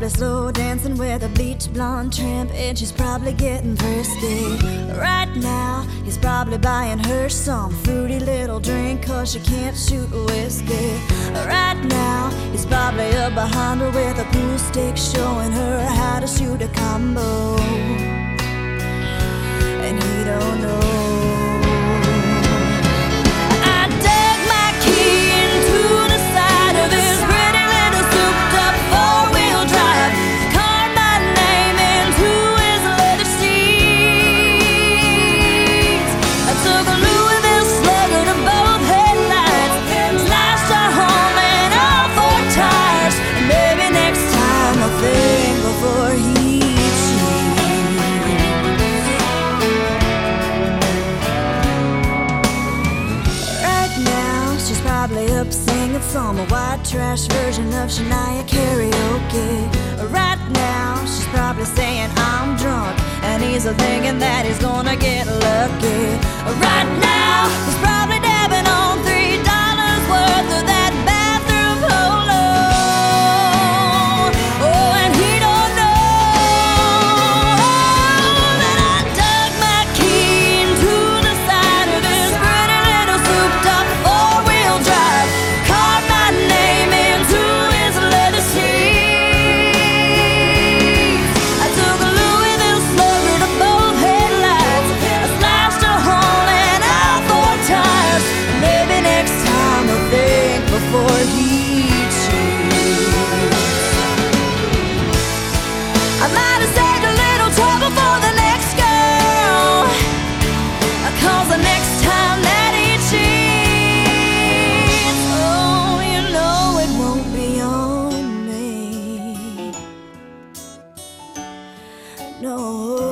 probably slow dancing with a bleach blonde tramp, and she's probably getting thirsty. Right now, he's probably buying her some fruity little drink, cause she can't shoot whiskey. Right now, he's probably up behind her with a pool stick, showing her how to shoot a combo. And he don't know. It's a white trash version of Shania karaoke. Right now, she's probably saying I'm drunk, and he's thinking that he's gonna get lucky. Right now, he's probably dabbing on three. no.